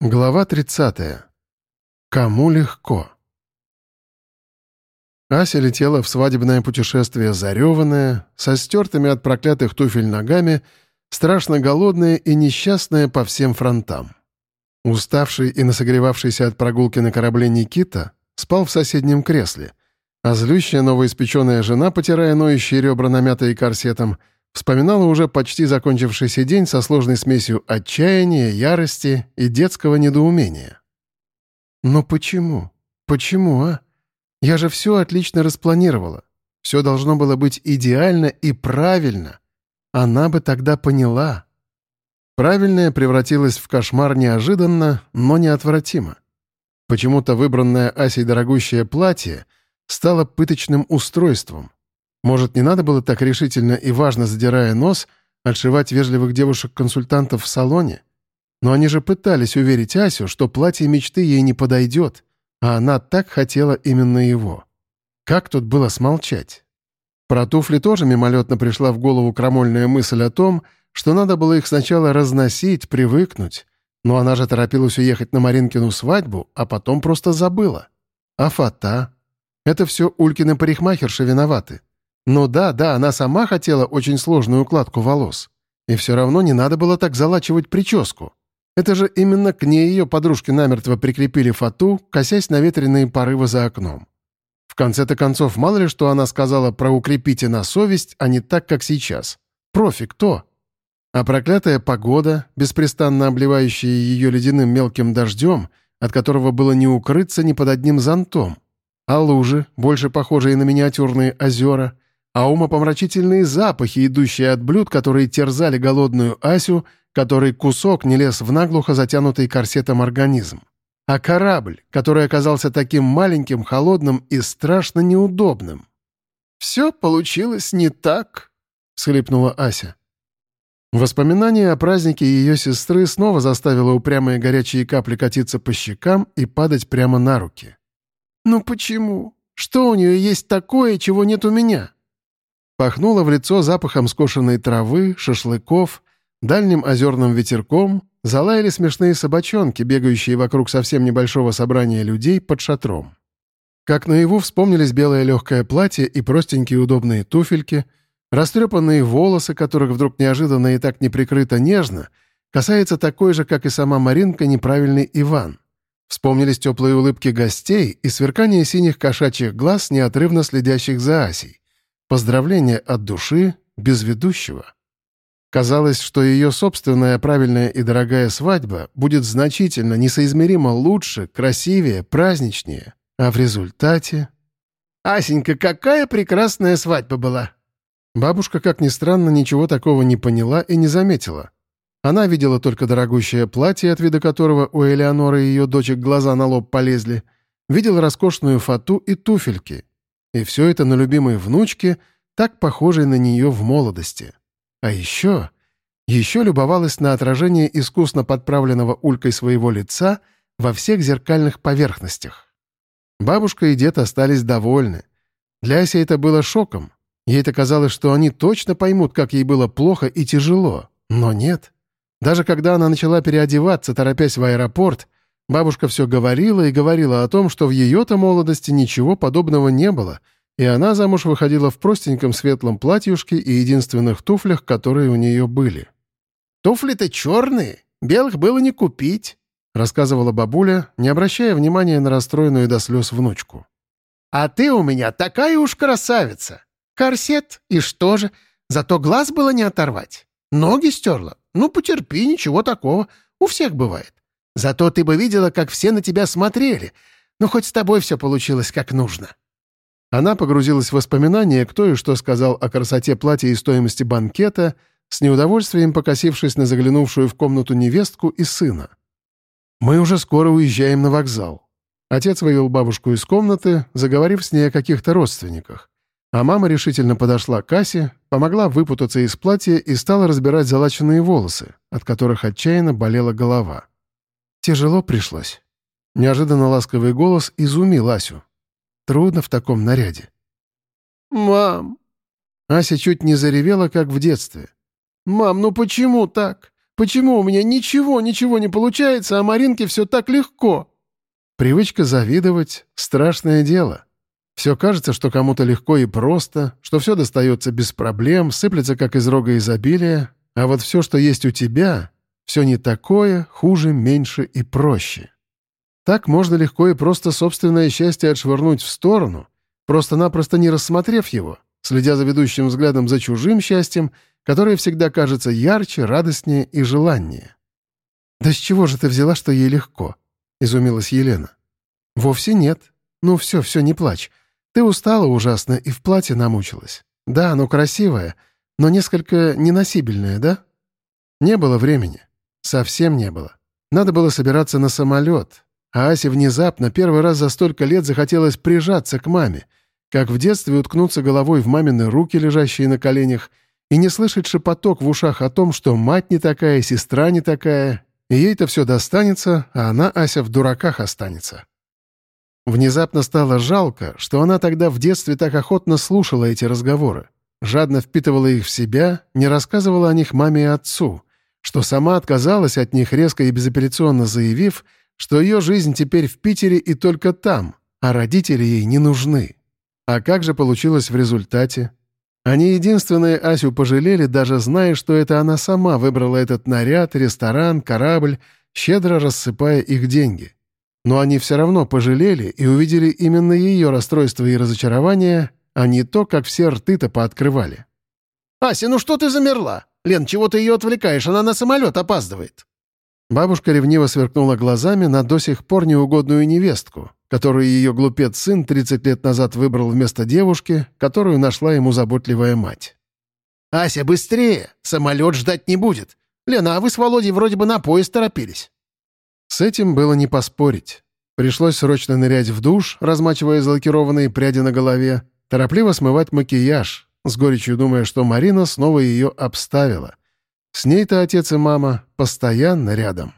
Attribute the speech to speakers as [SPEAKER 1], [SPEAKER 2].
[SPEAKER 1] Глава 30. Кому легко? Ася летела в свадебное путешествие зареванная, со стертыми от проклятых туфель ногами, страшно голодная и несчастная по всем фронтам. Уставший и насогревавшийся от прогулки на корабле Никита спал в соседнем кресле, а злющая новоиспеченная жена, потирая ноющие ребра, намятые корсетом, — Вспоминала уже почти закончившийся день со сложной смесью отчаяния, ярости и детского недоумения. «Но почему? Почему, а? Я же все отлично распланировала. Все должно было быть идеально и правильно. Она бы тогда поняла». Правильное превратилось в кошмар неожиданно, но неотвратимо. Почему-то выбранное Асей дорогущее платье стало пыточным устройством. Может, не надо было так решительно и важно, задирая нос, отшивать вежливых девушек-консультантов в салоне? Но они же пытались уверить Асю, что платье мечты ей не подойдет, а она так хотела именно его. Как тут было смолчать? Про туфли тоже мимолетно пришла в голову крамольная мысль о том, что надо было их сначала разносить, привыкнуть. Но она же торопилась уехать на Маринкину свадьбу, а потом просто забыла. А фата? Это все Улькины парикмахерши виноваты. Ну да, да, она сама хотела очень сложную укладку волос. И все равно не надо было так залачивать прическу. Это же именно к ней ее подружки намертво прикрепили фату, косясь на ветреные порывы за окном. В конце-то концов, мало ли что она сказала про «укрепите на совесть», а не так, как сейчас. Профи кто? А проклятая погода, беспрестанно обливающая ее ледяным мелким дождем, от которого было не укрыться ни под одним зонтом. А лужи, больше похожие на миниатюрные озера — а умопомрачительные запахи, идущие от блюд, которые терзали голодную Асю, который кусок не лез в наглухо затянутый корсетом организм. А корабль, который оказался таким маленьким, холодным и страшно неудобным. «Все получилось не так», — схлипнула Ася. Воспоминание о празднике ее сестры снова заставило упрямые горячие капли катиться по щекам и падать прямо на руки. «Ну почему? Что у нее есть такое, чего нет у меня?» Пахнуло в лицо запахом скошенной травы, шашлыков, дальним озерным ветерком, залаяли смешные собачонки, бегающие вокруг совсем небольшого собрания людей под шатром. Как наяву вспомнились белое легкое платье и простенькие удобные туфельки, растрепанные волосы, которых вдруг неожиданно и так неприкрыто нежно, касается такой же, как и сама Маринка, неправильный Иван. Вспомнились теплые улыбки гостей и сверкание синих кошачьих глаз, неотрывно следящих за Асей. Поздравление от души, без ведущего. Казалось, что ее собственная правильная и дорогая свадьба будет значительно, несоизмеримо лучше, красивее, праздничнее. А в результате... «Асенька, какая прекрасная свадьба была!» Бабушка, как ни странно, ничего такого не поняла и не заметила. Она видела только дорогущее платье, от вида которого у Элеоноры и ее дочек глаза на лоб полезли, видела роскошную фату и туфельки, и все это на любимой внучке, так похожей на нее в молодости. А еще... Еще любовалась на отражение искусно подправленного улькой своего лица во всех зеркальных поверхностях. Бабушка и дед остались довольны. Для Аси это было шоком. Ей-то казалось, что они точно поймут, как ей было плохо и тяжело. Но нет. Даже когда она начала переодеваться, торопясь в аэропорт, Бабушка все говорила и говорила о том, что в ее-то молодости ничего подобного не было, и она замуж выходила в простеньком светлом платьюшке и единственных туфлях, которые у нее были. «Туфли-то черные, белых было не купить», — рассказывала бабуля, не обращая внимания на расстроенную до слез внучку. «А ты у меня такая уж красавица! Корсет, и что же? Зато глаз было не оторвать. Ноги стерла. Ну, потерпи, ничего такого. У всех бывает. Зато ты бы видела, как все на тебя смотрели. Ну, хоть с тобой все получилось как нужно». Она погрузилась в воспоминания, кто и что сказал о красоте платья и стоимости банкета, с неудовольствием покосившись на заглянувшую в комнату невестку и сына. «Мы уже скоро уезжаем на вокзал». Отец вывел бабушку из комнаты, заговорив с ней о каких-то родственниках. А мама решительно подошла к кассе, помогла выпутаться из платья и стала разбирать залаченные волосы, от которых отчаянно болела голова. Тяжело пришлось. Неожиданно ласковый голос изумил Асю. Трудно в таком наряде.
[SPEAKER 2] «Мам!»
[SPEAKER 1] Ася чуть не заревела, как в детстве.
[SPEAKER 2] «Мам, ну почему так?
[SPEAKER 1] Почему у меня ничего, ничего не получается, а Маринке все так легко?» Привычка завидовать — страшное дело. Все кажется, что кому-то легко и просто, что все достается без проблем, сыплется как из рога изобилия, а вот все, что есть у тебя, все не такое, хуже, меньше и проще. Так можно легко и просто собственное счастье отшвырнуть в сторону, просто-напросто не рассмотрев его, следя за ведущим взглядом за чужим счастьем, которое всегда кажется ярче, радостнее и желаннее. «Да с чего же ты взяла, что ей легко?» — изумилась Елена. «Вовсе нет. Ну все, все, не плачь. Ты устала ужасно и в платье намучилась. Да, оно красивое, но несколько неносибельное, да? Не было времени. Совсем не было. Надо было собираться на самолет. А Асе внезапно, первый раз за столько лет захотелось прижаться к маме, как в детстве уткнуться головой в мамины руки, лежащие на коленях, и не слышать шепоток в ушах о том, что мать не такая, сестра не такая, и ей-то все достанется, а она, Ася, в дураках останется. Внезапно стало жалко, что она тогда в детстве так охотно слушала эти разговоры, жадно впитывала их в себя, не рассказывала о них маме и отцу, что сама отказалась от них, резко и безапелляционно заявив, что ее жизнь теперь в Питере и только там, а родители ей не нужны. А как же получилось в результате? Они единственные Асю пожалели, даже зная, что это она сама выбрала этот наряд, ресторан, корабль, щедро рассыпая их деньги. Но они все равно пожалели и увидели именно ее расстройство и разочарование, а не то, как все рты-то пооткрывали.
[SPEAKER 2] «Ася, ну что ты замерла? Лен, чего ты ее отвлекаешь? Она на самолет опаздывает».
[SPEAKER 1] Бабушка ревниво сверкнула глазами на до сих пор неугодную невестку, которую ее глупец сын 30 лет назад выбрал вместо девушки, которую нашла ему заботливая мать.
[SPEAKER 2] «Ася, быстрее! Самолет ждать не будет! Лена, а вы с Володей вроде бы на поезд торопились».
[SPEAKER 1] С этим было не поспорить. Пришлось срочно нырять в душ, размачивая залакированные пряди на голове, торопливо смывать макияж, с горечью думая, что Марина снова ее обставила — с ней-то отец и мама постоянно рядом.